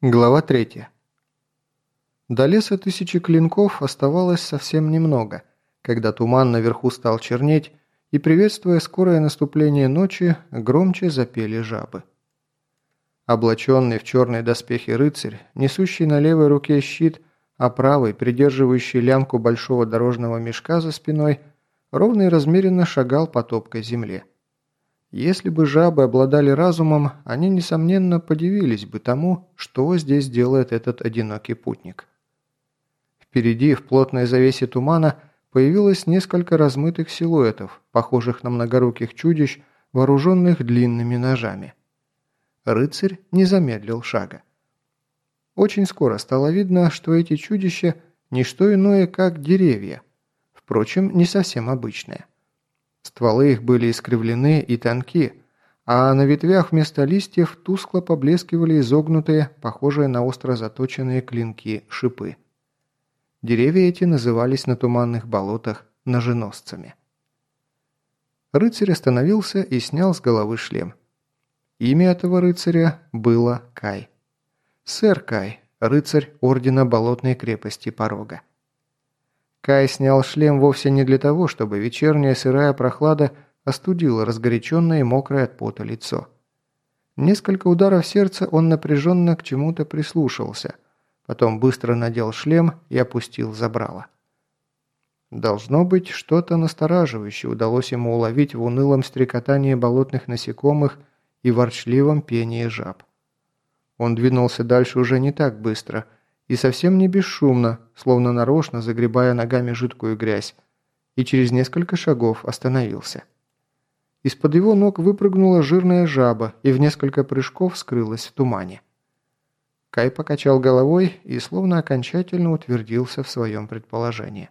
Глава 3. До леса тысячи клинков оставалось совсем немного, когда туман наверху стал чернеть, и, приветствуя скорое наступление ночи, громче запели жабы. Облаченный в черные доспехи рыцарь, несущий на левой руке щит, а правой, придерживающий лямку большого дорожного мешка за спиной, ровно и размеренно шагал по топкой земле. Если бы жабы обладали разумом, они, несомненно, подивились бы тому, что здесь делает этот одинокий путник. Впереди, в плотной завесе тумана, появилось несколько размытых силуэтов, похожих на многоруких чудищ, вооруженных длинными ножами. Рыцарь не замедлил шага. Очень скоро стало видно, что эти чудища – не что иное, как деревья, впрочем, не совсем обычные. Стволы их были искривлены и тонки, а на ветвях вместо листьев тускло поблескивали изогнутые, похожие на остро заточенные клинки, шипы. Деревья эти назывались на туманных болотах ноженосцами. Рыцарь остановился и снял с головы шлем. Имя этого рыцаря было Кай. Сэр Кай, рыцарь Ордена Болотной крепости Порога. Кай снял шлем вовсе не для того, чтобы вечерняя сырая прохлада остудила разгоряченное и мокрое от пота лицо. Несколько ударов сердца он напряженно к чему-то прислушался, потом быстро надел шлем и опустил забрало. Должно быть, что-то настораживающее удалось ему уловить в унылом стрекотании болотных насекомых и ворчливом пении жаб. Он двинулся дальше уже не так быстро – и совсем не бесшумно, словно нарочно загребая ногами жидкую грязь, и через несколько шагов остановился. Из-под его ног выпрыгнула жирная жаба и в несколько прыжков скрылась в тумане. Кай покачал головой и словно окончательно утвердился в своем предположении.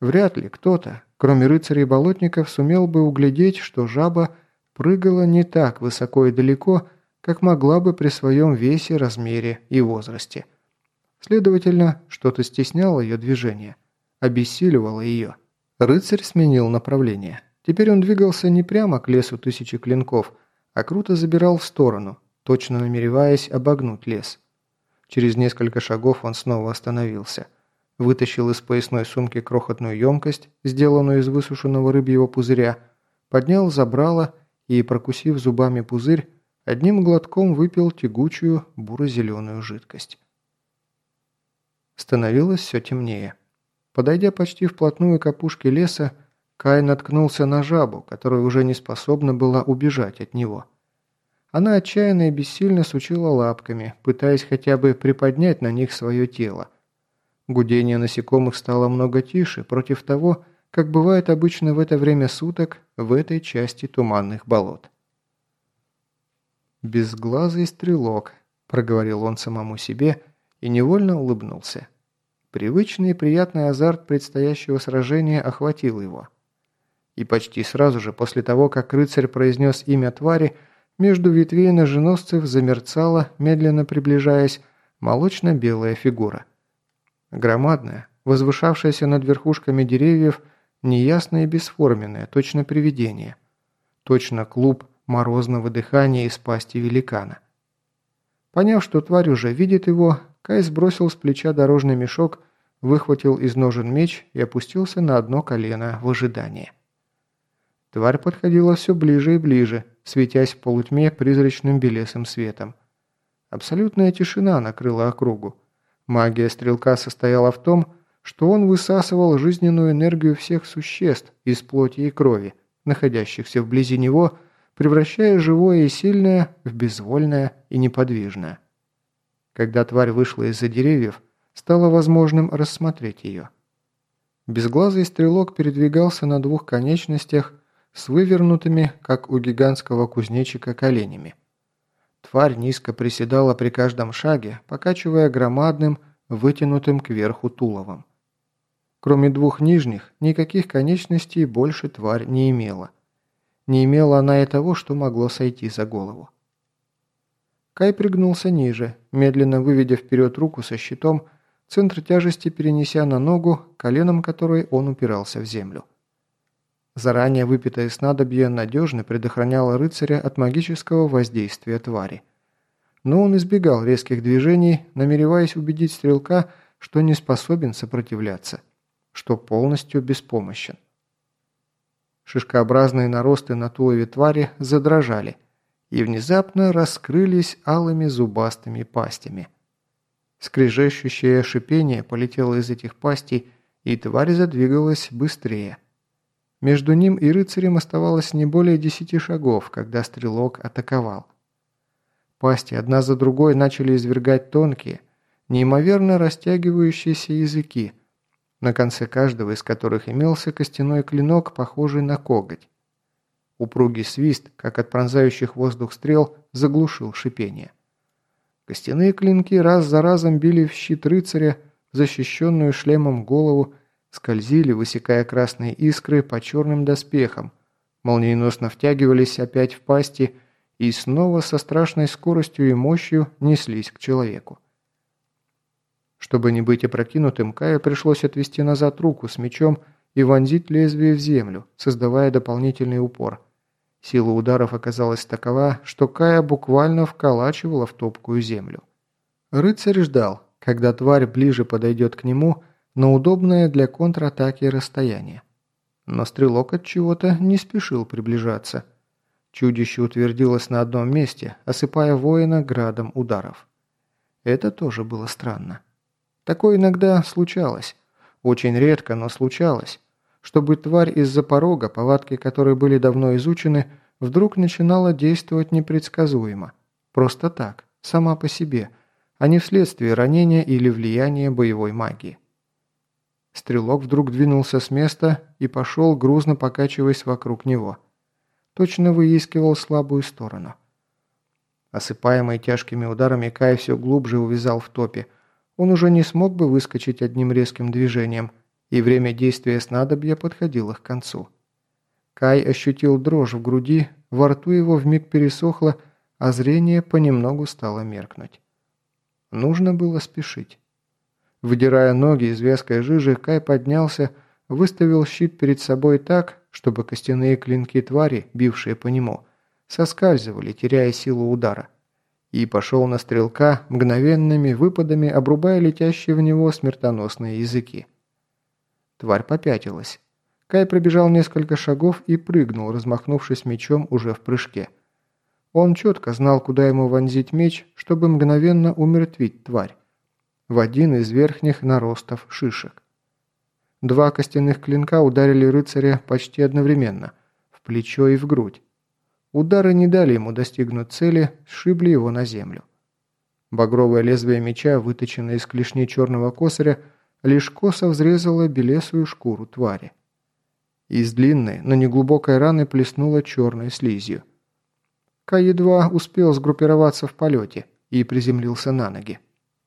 Вряд ли кто-то, кроме рыцарей-болотников, сумел бы углядеть, что жаба прыгала не так высоко и далеко, как могла бы при своем весе, размере и возрасте – Следовательно, что-то стесняло ее движение, обессиливало ее. Рыцарь сменил направление. Теперь он двигался не прямо к лесу тысячи клинков, а круто забирал в сторону, точно намереваясь обогнуть лес. Через несколько шагов он снова остановился. Вытащил из поясной сумки крохотную емкость, сделанную из высушенного рыбьего пузыря, поднял забрало и, прокусив зубами пузырь, одним глотком выпил тягучую буро-зеленую жидкость. Становилось все темнее. Подойдя почти вплотную к опушке леса, Кай наткнулся на жабу, которая уже не способна была убежать от него. Она отчаянно и бессильно сучила лапками, пытаясь хотя бы приподнять на них свое тело. Гудение насекомых стало много тише против того, как бывает обычно в это время суток в этой части туманных болот. «Безглазый стрелок», – проговорил он самому себе и невольно улыбнулся. Привычный и приятный азарт предстоящего сражения охватил его. И почти сразу же после того, как рыцарь произнес имя твари, между ветвей ноженосцев замерцала, медленно приближаясь, молочно-белая фигура. Громадная, возвышавшаяся над верхушками деревьев, неясное и бесформенное, точно привидение. Точно клуб морозного дыхания из пасти великана. Поняв, что тварь уже видит его, Кай сбросил с плеча дорожный мешок, выхватил из ножен меч и опустился на одно колено в ожидании. Тварь подходила все ближе и ближе, светясь в полутьме призрачным белесым светом. Абсолютная тишина накрыла округу. Магия стрелка состояла в том, что он высасывал жизненную энергию всех существ из плоти и крови, находящихся вблизи него, превращая живое и сильное в безвольное и неподвижное. Когда тварь вышла из-за деревьев, стало возможным рассмотреть ее. Безглазый стрелок передвигался на двух конечностях с вывернутыми, как у гигантского кузнечика, коленями. Тварь низко приседала при каждом шаге, покачивая громадным, вытянутым кверху туловом. Кроме двух нижних, никаких конечностей больше тварь не имела. Не имела она и того, что могло сойти за голову. Кай пригнулся ниже, медленно выведя вперед руку со щитом, центр тяжести перенеся на ногу, коленом которой он упирался в землю. Заранее выпитое снадобье надежно предохраняло рыцаря от магического воздействия твари. но он избегал резких движений, намереваясь убедить стрелка, что не способен сопротивляться, что полностью беспомощен. Шишкообразные наросты на тулове твари задрожали и внезапно раскрылись алыми зубастыми пастями. Скрежещущее шипение полетело из этих пастей, и тварь задвигалась быстрее. Между ним и рыцарем оставалось не более десяти шагов, когда стрелок атаковал. Пасти одна за другой начали извергать тонкие, неимоверно растягивающиеся языки, на конце каждого из которых имелся костяной клинок, похожий на коготь. Упругий свист, как от пронзающих воздух стрел, заглушил шипение. Костяные клинки раз за разом били в щит рыцаря, защищенную шлемом голову, скользили, высекая красные искры по черным доспехам, молниеносно втягивались опять в пасти и снова со страшной скоростью и мощью неслись к человеку. Чтобы не быть опрокинутым, Кае пришлось отвести назад руку с мечом и вонзить лезвие в землю, создавая дополнительный упор. Сила ударов оказалась такова, что Кая буквально вколачивала в топкую землю. Рыцарь ждал, когда тварь ближе подойдет к нему на удобное для контратаки расстояние. Но стрелок от чего-то не спешил приближаться. Чудище утвердилось на одном месте, осыпая воина градом ударов. Это тоже было странно. Такое иногда случалось. Очень редко, но случалось. Чтобы тварь из-за порога, повадки которой были давно изучены, вдруг начинала действовать непредсказуемо. Просто так, сама по себе, а не вследствие ранения или влияния боевой магии. Стрелок вдруг двинулся с места и пошел, грузно покачиваясь вокруг него. Точно выискивал слабую сторону. Осыпаемый тяжкими ударами, Кай все глубже увязал в топе – он уже не смог бы выскочить одним резким движением, и время действия снадобья подходило к концу. Кай ощутил дрожь в груди, во рту его вмиг пересохло, а зрение понемногу стало меркнуть. Нужно было спешить. Выдирая ноги из вязкой жижи, Кай поднялся, выставил щит перед собой так, чтобы костяные клинки твари, бившие по нему, соскальзывали, теряя силу удара и пошел на стрелка, мгновенными выпадами обрубая летящие в него смертоносные языки. Тварь попятилась. Кай пробежал несколько шагов и прыгнул, размахнувшись мечом уже в прыжке. Он четко знал, куда ему вонзить меч, чтобы мгновенно умертвить тварь. В один из верхних наростов шишек. Два костяных клинка ударили рыцаря почти одновременно, в плечо и в грудь. Удары не дали ему достигнуть цели, сшибли его на землю. Багровое лезвие меча, выточенное из клешни черного косаря, лишь косо взрезало белесую шкуру твари. Из длинной, но неглубокой раны плеснуло черной слизью. Кай едва успел сгруппироваться в полете и приземлился на ноги.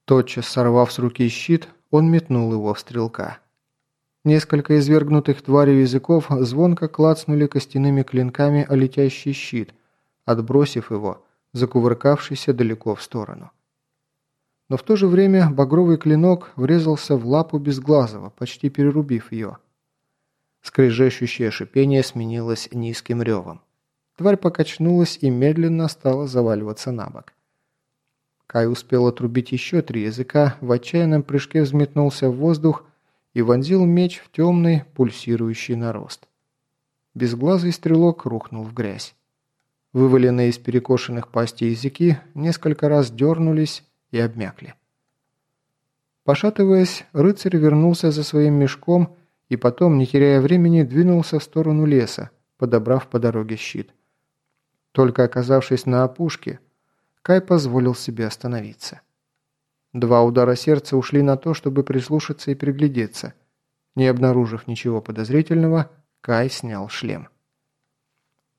Тотчас сорвав с руки щит, он метнул его в стрелка. Несколько извергнутых тварей языков звонко клацнули костяными клинками о летящий щит, отбросив его, закувыркавшийся далеко в сторону. Но в то же время багровый клинок врезался в лапу Безглазого, почти перерубив ее. Скрежещущее шипение сменилось низким ревом. Тварь покачнулась и медленно стала заваливаться на бок. Кай успел отрубить еще три языка, в отчаянном прыжке взметнулся в воздух и вонзил меч в темный, пульсирующий нарост. Безглазый стрелок рухнул в грязь. Вываленные из перекошенных пастей языки несколько раз дернулись и обмякли. Пошатываясь, рыцарь вернулся за своим мешком и потом, не теряя времени, двинулся в сторону леса, подобрав по дороге щит. Только оказавшись на опушке, Кай позволил себе остановиться. Два удара сердца ушли на то, чтобы прислушаться и приглядеться. Не обнаружив ничего подозрительного, Кай снял шлем.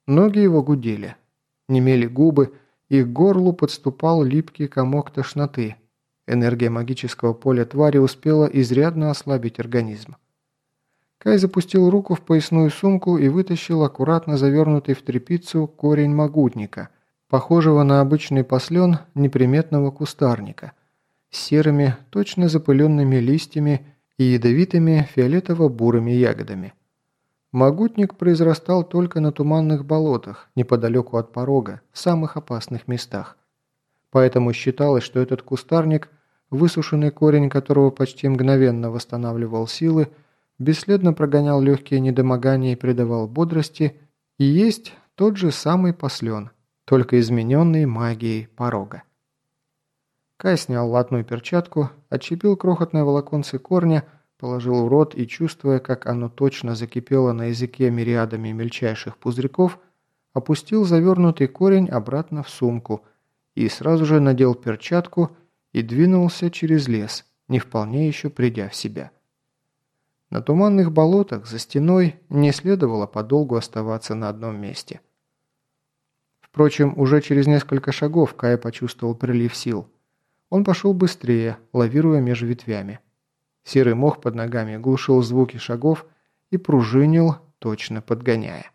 Ноги его гудели. Немели губы, и к горлу подступал липкий комок тошноты. Энергия магического поля твари успела изрядно ослабить организм. Кай запустил руку в поясную сумку и вытащил аккуратно завернутый в тряпицу корень магутника, похожего на обычный послен неприметного кустарника – с серыми, точно запыленными листьями и ядовитыми фиолетово-бурыми ягодами. Магутник произрастал только на туманных болотах, неподалеку от порога, в самых опасных местах. Поэтому считалось, что этот кустарник, высушенный корень которого почти мгновенно восстанавливал силы, бесследно прогонял легкие недомогания и придавал бодрости, и есть тот же самый послен, только измененный магией порога. Кай снял латную перчатку, отщепил крохотное волоконце корня, положил в рот и, чувствуя, как оно точно закипело на языке мириадами мельчайших пузырьков, опустил завернутый корень обратно в сумку и сразу же надел перчатку и двинулся через лес, не вполне еще придя в себя. На туманных болотах за стеной не следовало подолгу оставаться на одном месте. Впрочем, уже через несколько шагов Кай почувствовал прилив сил. Он пошел быстрее, лавируя между ветвями. Серый мох под ногами глушил звуки шагов и пружинил, точно подгоняя.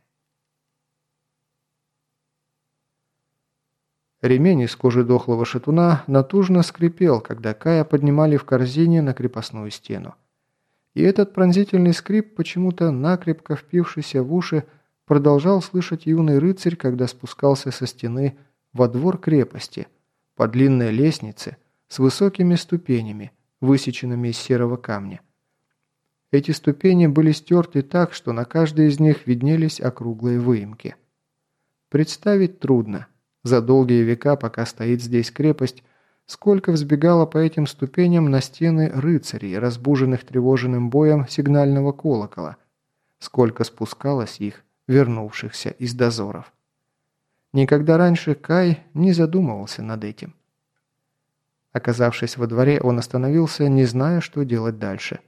Ремень из кожи дохлого шатуна натужно скрипел, когда Кая поднимали в корзине на крепостную стену. И этот пронзительный скрип, почему-то накрепко впившийся в уши, продолжал слышать юный рыцарь, когда спускался со стены во двор крепости, по длинной лестнице с высокими ступенями, высеченными из серого камня. Эти ступени были стерты так, что на каждой из них виднелись округлые выемки. Представить трудно. За долгие века, пока стоит здесь крепость, сколько взбегало по этим ступеням на стены рыцарей, разбуженных тревоженным боем сигнального колокола, сколько спускалось их, вернувшихся из дозоров. Никогда раньше Кай не задумывался над этим. Оказавшись во дворе, он остановился, не зная, что делать дальше.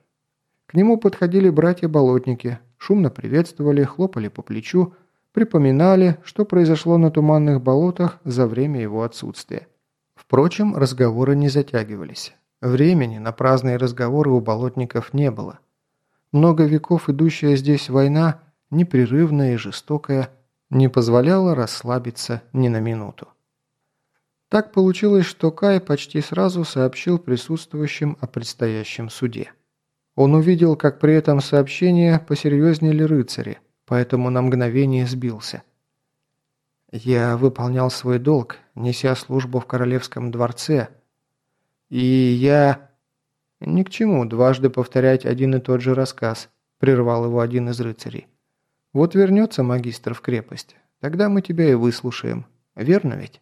К нему подходили братья-болотники, шумно приветствовали, хлопали по плечу, припоминали, что произошло на туманных болотах за время его отсутствия. Впрочем, разговоры не затягивались. Времени на праздные разговоры у болотников не было. Много веков идущая здесь война, непрерывная и жестокая, не позволяла расслабиться ни на минуту. Так получилось, что Кай почти сразу сообщил присутствующим о предстоящем суде. Он увидел, как при этом сообщение посерьезнели рыцари, поэтому на мгновение сбился – я выполнял свой долг, неся службу в королевском дворце. И я... Ни к чему дважды повторять один и тот же рассказ, прервал его один из рыцарей. Вот вернется магистр в крепость, тогда мы тебя и выслушаем. Верно ведь?